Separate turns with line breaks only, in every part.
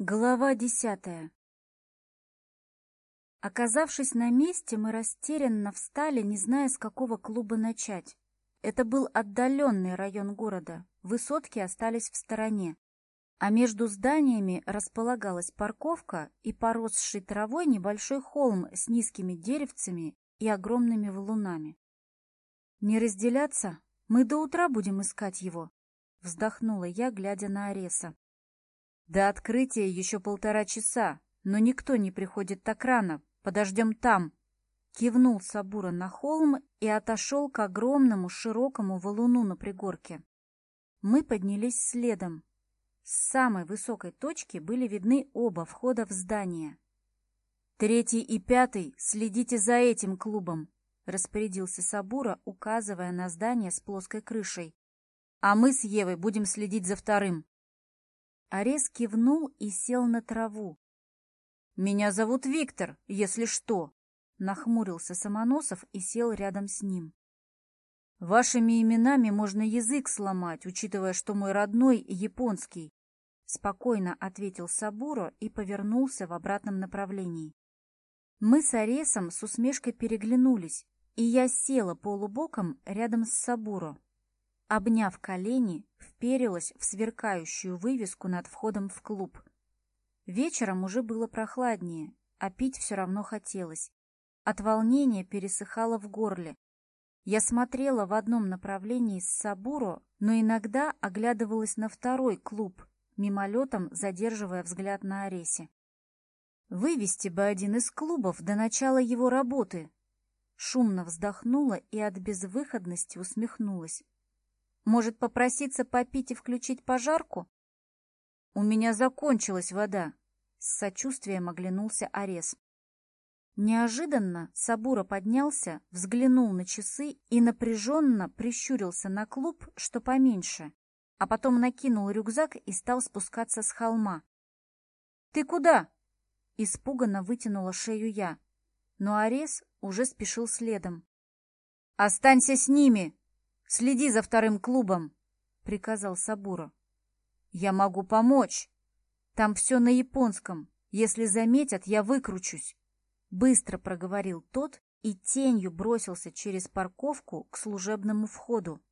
Глава десятая Оказавшись на месте, мы растерянно встали, не зная, с какого клуба начать. Это был отдаленный район города, высотки остались в стороне. А между зданиями располагалась парковка и поросший травой небольшой холм с низкими деревцами и огромными валунами. «Не разделяться? Мы до утра будем искать его!» — вздохнула я, глядя на Ареса. До открытия еще полтора часа, но никто не приходит так рано. Подождем там. Кивнул Сабура на холм и отошел к огромному широкому валуну на пригорке. Мы поднялись следом. С самой высокой точки были видны оба входа в здание. «Третий и пятый, следите за этим клубом!» — распорядился Сабура, указывая на здание с плоской крышей. «А мы с Евой будем следить за вторым!» Арес кивнул и сел на траву. «Меня зовут Виктор, если что!» Нахмурился Самоносов и сел рядом с ним. «Вашими именами можно язык сломать, учитывая, что мой родной японский», спокойно ответил Сабуро и повернулся в обратном направлении. Мы с Аресом с усмешкой переглянулись, и я села полубоком рядом с Сабуро обняв колени, вперилась в сверкающую вывеску над входом в клуб. Вечером уже было прохладнее, а пить все равно хотелось. От волнения пересыхало в горле. Я смотрела в одном направлении с Сабуро, но иногда оглядывалась на второй клуб, мимолетом задерживая взгляд на Аресе. «Вывести бы один из клубов до начала его работы!» Шумно вздохнула и от безвыходности усмехнулась. Может, попроситься попить и включить пожарку? У меня закончилась вода. С сочувствием оглянулся Арес. Неожиданно Сабура поднялся, взглянул на часы и напряженно прищурился на клуб, что поменьше, а потом накинул рюкзак и стал спускаться с холма. «Ты куда?» — испуганно вытянула шею я, но Арес уже спешил следом. «Останься с ними!» Следи за вторым клубом, — приказал Сабура. Я могу помочь. Там все на японском. Если заметят, я выкручусь. Быстро проговорил тот и тенью бросился через парковку к служебному входу.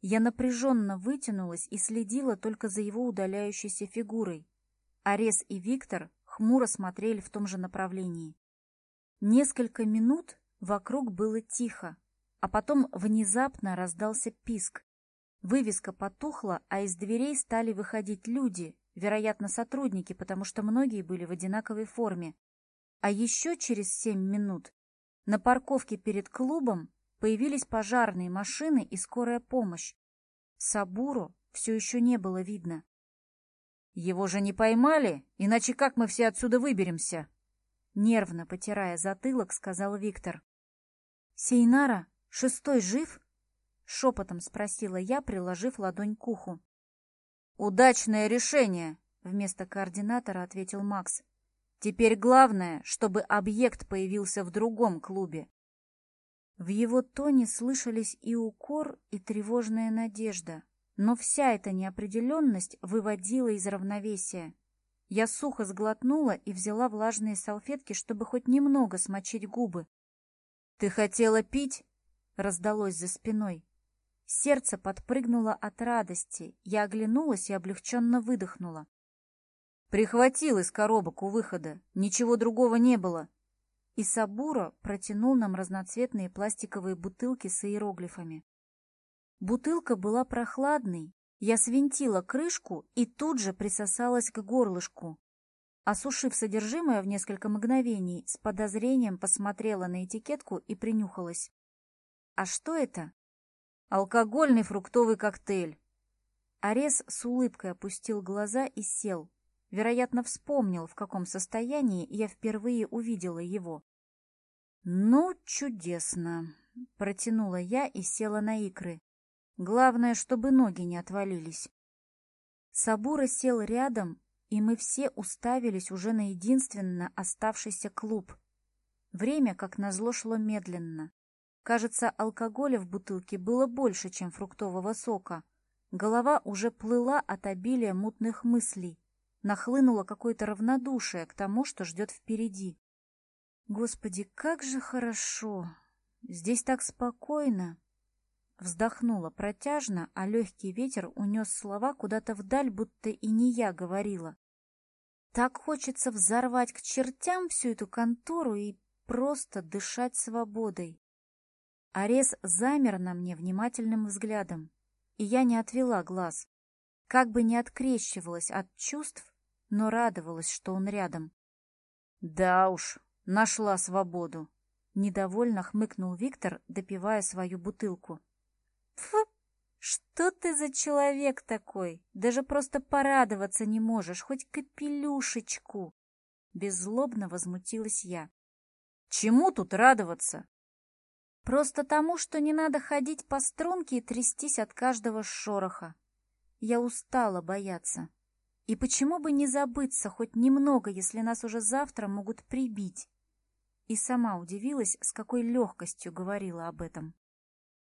Я напряженно вытянулась и следила только за его удаляющейся фигурой. Арес и Виктор хмуро смотрели в том же направлении. Несколько минут вокруг было тихо а потом внезапно раздался писк. Вывеска потухла, а из дверей стали выходить люди, вероятно, сотрудники, потому что многие были в одинаковой форме. А еще через семь минут на парковке перед клубом появились пожарные машины и скорая помощь. Сабуру все еще не было видно. «Его же не поймали, иначе как мы все отсюда выберемся?» Нервно потирая затылок, сказал Виктор. Сейнара Шестой жив? Шепотом спросила я, приложив ладонь к уху. Удачное решение, вместо координатора ответил Макс. Теперь главное, чтобы объект появился в другом клубе. В его тоне слышались и укор, и тревожная надежда. Но вся эта неопределенность выводила из равновесия. Я сухо сглотнула и взяла влажные салфетки, чтобы хоть немного смочить губы. «Ты хотела пить?» раздалось за спиной. Сердце подпрыгнуло от радости. Я оглянулась и облегченно выдохнула. Прихватил из коробок у выхода. Ничего другого не было. И Сабура протянул нам разноцветные пластиковые бутылки с иероглифами. Бутылка была прохладной. Я свинтила крышку и тут же присосалась к горлышку. Осушив содержимое в несколько мгновений, с подозрением посмотрела на этикетку и принюхалась. А что это? Алкогольный фруктовый коктейль. Арес с улыбкой опустил глаза и сел. Вероятно, вспомнил, в каком состоянии я впервые увидела его. «Ну, чудесно!» — протянула я и села на икры. «Главное, чтобы ноги не отвалились». Сабура сел рядом, и мы все уставились уже на единственно оставшийся клуб. Время, как назло, шло медленно. Кажется, алкоголя в бутылке было больше, чем фруктового сока. Голова уже плыла от обилия мутных мыслей. Нахлынуло какое-то равнодушие к тому, что ждет впереди. «Господи, как же хорошо! Здесь так спокойно!» Вздохнула протяжно, а легкий ветер унес слова куда-то вдаль, будто и не я говорила. «Так хочется взорвать к чертям всю эту контору и просто дышать свободой!» Арес замер на мне внимательным взглядом, и я не отвела глаз. Как бы не открещивалась от чувств, но радовалась, что он рядом. «Да уж, нашла свободу!» Недовольно хмыкнул Виктор, допивая свою бутылку. «Фу! Что ты за человек такой? Даже просто порадоваться не можешь, хоть капелюшечку!» Беззлобно возмутилась я. «Чему тут радоваться? Просто тому, что не надо ходить по струнке и трястись от каждого шороха. Я устала бояться. И почему бы не забыться хоть немного, если нас уже завтра могут прибить? И сама удивилась, с какой легкостью говорила об этом.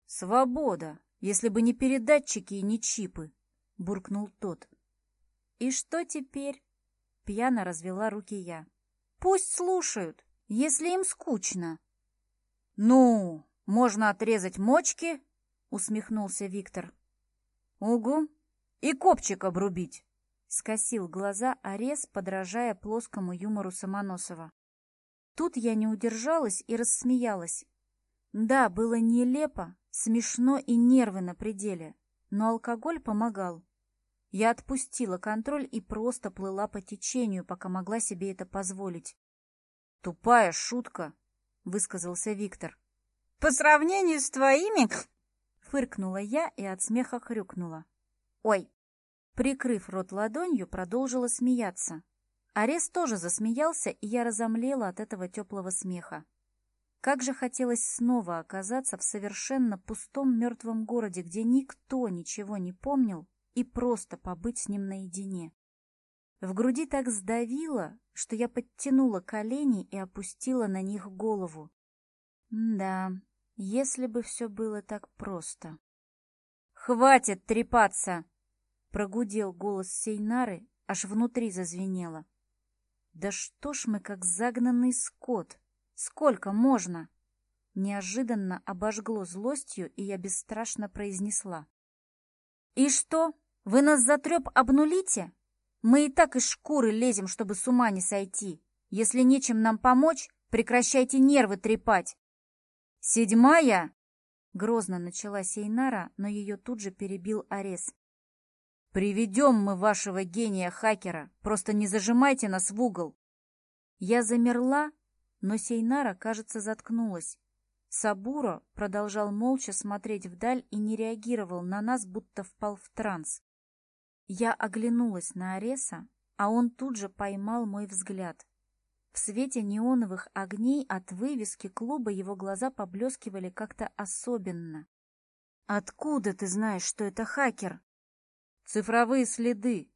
«Свобода, если бы не передатчики и не чипы!» — буркнул тот. «И что теперь?» — пьяно развела руки я. «Пусть слушают, если им скучно!» «Ну, можно отрезать мочки?» — усмехнулся Виктор. «Угу, и копчик обрубить!» — скосил глаза Арес, подражая плоскому юмору Самоносова. Тут я не удержалась и рассмеялась. Да, было нелепо, смешно и нервы на пределе, но алкоголь помогал. Я отпустила контроль и просто плыла по течению, пока могла себе это позволить. «Тупая шутка!» высказался Виктор. «По сравнению с твоими...» Фыркнула я и от смеха хрюкнула. «Ой!» Прикрыв рот ладонью, продолжила смеяться. Арес тоже засмеялся, и я разомлела от этого теплого смеха. Как же хотелось снова оказаться в совершенно пустом мертвом городе, где никто ничего не помнил, и просто побыть с ним наедине. В груди так сдавило, что я подтянула колени и опустила на них голову. Да, если бы все было так просто. «Хватит трепаться!» — прогудел голос Сейнары, аж внутри зазвенело. «Да что ж мы, как загнанный скот! Сколько можно?» Неожиданно обожгло злостью, и я бесстрашно произнесла. «И что, вы нас за треп обнулите?» Мы и так из шкуры лезем, чтобы с ума не сойти. Если нечем нам помочь, прекращайте нервы трепать. Седьмая? Грозно начала Сейнара, но ее тут же перебил Арес. «Приведем мы вашего гения-хакера, просто не зажимайте нас в угол!» Я замерла, но Сейнара, кажется, заткнулась. Сабура продолжал молча смотреть вдаль и не реагировал на нас, будто впал в транс. Я оглянулась на Ареса, а он тут же поймал мой взгляд. В свете неоновых огней от вывески клуба его глаза поблескивали как-то особенно. «Откуда ты знаешь, что это хакер?» «Цифровые следы.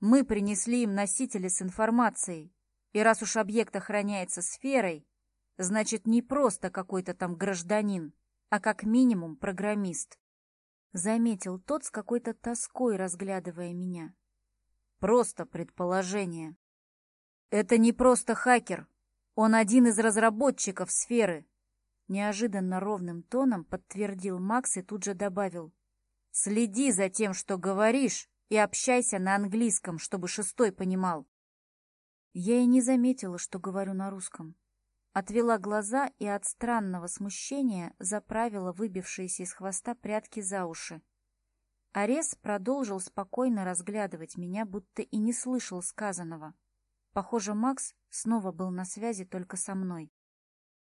Мы принесли им носители с информацией. И раз уж объект охраняется сферой, значит, не просто какой-то там гражданин, а как минимум программист» заметил тот с какой-то тоской, разглядывая меня. Просто предположение. Это не просто хакер. Он один из разработчиков сферы. Неожиданно ровным тоном подтвердил Макс и тут же добавил. Следи за тем, что говоришь, и общайся на английском, чтобы шестой понимал. Я и не заметила, что говорю на русском. Отвела глаза и от странного смущения заправила выбившиеся из хвоста прятки за уши. Арес продолжил спокойно разглядывать меня, будто и не слышал сказанного. Похоже, Макс снова был на связи только со мной.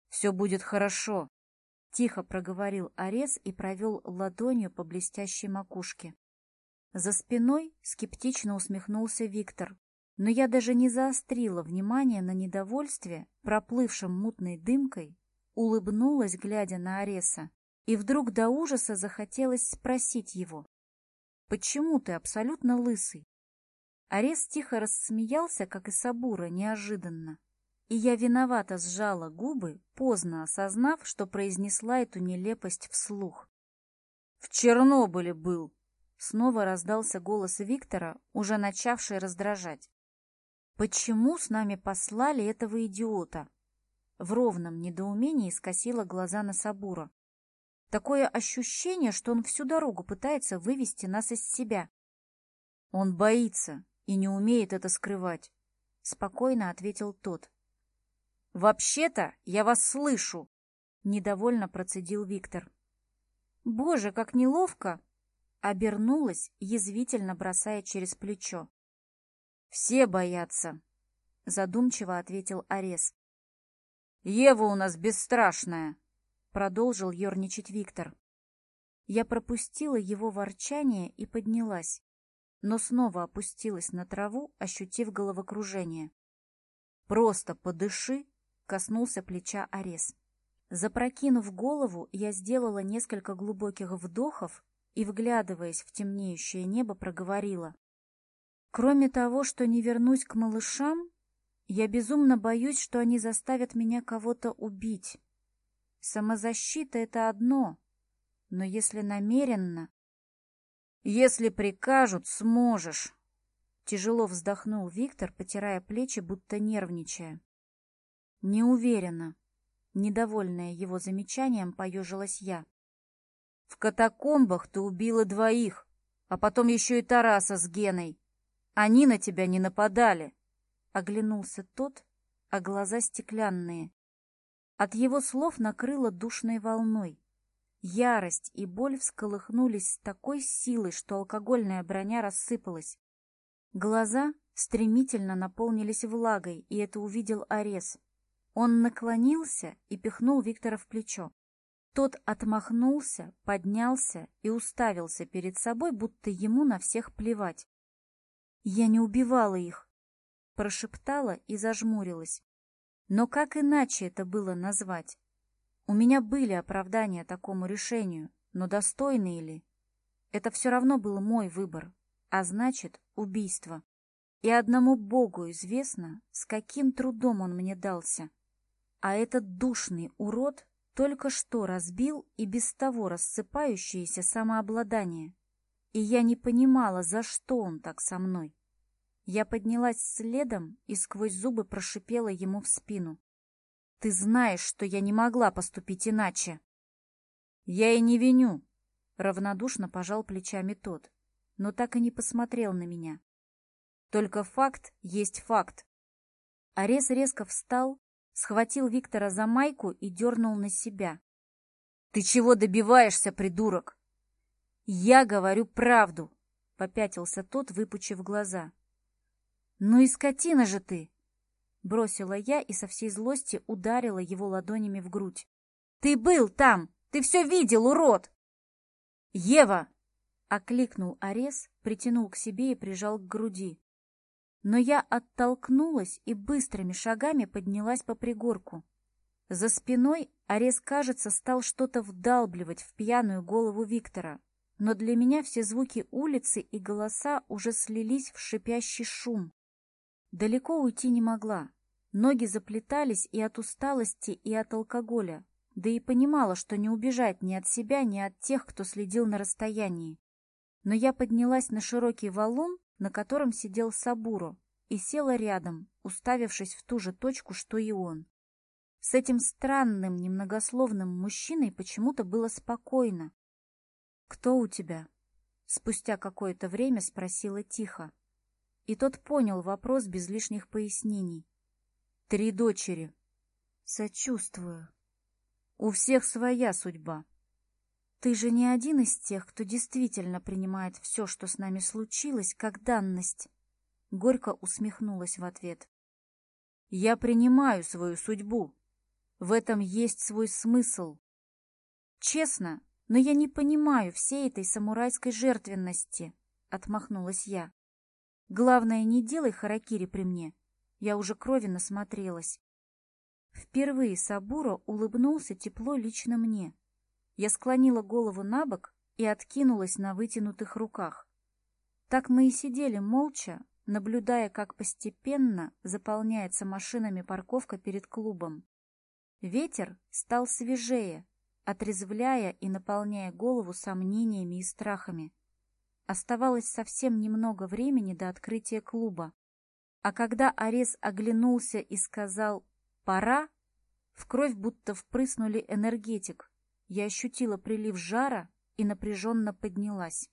«Все будет хорошо», — тихо проговорил Арес и провел ладонью по блестящей макушке. За спиной скептично усмехнулся Виктор, но я даже не заострила внимание на недовольстве, проплывшем мутной дымкой, улыбнулась, глядя на Ареса, и вдруг до ужаса захотелось спросить его, «Почему ты абсолютно лысый?» Арес тихо рассмеялся, как и Сабура, неожиданно. И я виновато сжала губы, поздно осознав, что произнесла эту нелепость вслух. «В Чернобыле был!» Снова раздался голос Виктора, уже начавший раздражать. «Почему с нами послали этого идиота?» В ровном недоумении скосила глаза на Сабура. «Такое ощущение, что он всю дорогу пытается вывести нас из себя». «Он боится и не умеет это скрывать», — спокойно ответил тот. «Вообще-то я вас слышу!» — недовольно процедил Виктор. «Боже, как неловко!» — обернулась, язвительно бросая через плечо. Все боятся, задумчиво ответил Арес. Ева у нас бесстрашная, продолжил ерничать Виктор. Я пропустила его ворчание и поднялась, но снова опустилась на траву, ощутив головокружение. Просто подыши, коснулся плеча Арес. Запрокинув голову, я сделала несколько глубоких вдохов и, вглядываясь в темнеющее небо, проговорила. Кроме того, что не вернусь к малышам, я безумно боюсь, что они заставят меня кого-то убить. Самозащита — это одно, но если намеренно... Если прикажут, сможешь. Тяжело вздохнул Виктор, потирая плечи, будто нервничая. Не уверена. Недовольная его замечанием, поежилась я. В катакомбах ты убила двоих, а потом еще и Тараса с Геной. Они на тебя не нападали. Оглянулся тот, а глаза стеклянные. От его слов накрыло душной волной. Ярость и боль всколыхнулись с такой силой, что алкогольная броня рассыпалась. Глаза стремительно наполнились влагой, и это увидел Арес. Он наклонился и пихнул Виктора в плечо. Тот отмахнулся, поднялся и уставился перед собой, будто ему на всех плевать. Я не убивала их, прошептала и зажмурилась. Но как иначе это было назвать? У меня были оправдания такому решению, но достойны ли? Это все равно был мой выбор, а значит, убийство. И одному Богу известно, с каким трудом он мне дался. А этот душный урод только что разбил и без того рассыпающееся самообладание и я не понимала, за что он так со мной. Я поднялась следом и сквозь зубы прошипела ему в спину. «Ты знаешь, что я не могла поступить иначе!» «Я и не виню!» — равнодушно пожал плечами тот, но так и не посмотрел на меня. «Только факт есть факт!» Арес резко встал, схватил Виктора за майку и дернул на себя. «Ты чего добиваешься, придурок?» Я говорю правду, попятился тот, выпучив глаза. Ну и скотина же ты! Бросила я и со всей злости ударила его ладонями в грудь. Ты был там! Ты все видел, урод! Ева! Окликнул Арес, притянул к себе и прижал к груди. Но я оттолкнулась и быстрыми шагами поднялась по пригорку. За спиной Арес, кажется, стал что-то вдалбливать в пьяную голову Виктора но для меня все звуки улицы и голоса уже слились в шипящий шум. Далеко уйти не могла. Ноги заплетались и от усталости, и от алкоголя. Да и понимала, что не убежать ни от себя, ни от тех, кто следил на расстоянии. Но я поднялась на широкий валун, на котором сидел Сабуро, и села рядом, уставившись в ту же точку, что и он. С этим странным, немногословным мужчиной почему-то было спокойно, «Кто у тебя?» Спустя какое-то время спросила тихо. И тот понял вопрос без лишних пояснений. «Три дочери». «Сочувствую». «У всех своя судьба». «Ты же не один из тех, кто действительно принимает все, что с нами случилось, как данность». Горько усмехнулась в ответ. «Я принимаю свою судьбу. В этом есть свой смысл. Честно, но я не понимаю всей этой самурайской жертвенности, — отмахнулась я. Главное, не делай харакири при мне. Я уже крови насмотрелась. Впервые Сабура улыбнулся тепло лично мне. Я склонила голову на бок и откинулась на вытянутых руках. Так мы и сидели молча, наблюдая, как постепенно заполняется машинами парковка перед клубом. Ветер стал свежее, отрезвляя и наполняя голову сомнениями и страхами. Оставалось совсем немного времени до открытия клуба. А когда Арес оглянулся и сказал «пора», в кровь будто впрыснули энергетик. Я ощутила прилив жара и напряженно поднялась.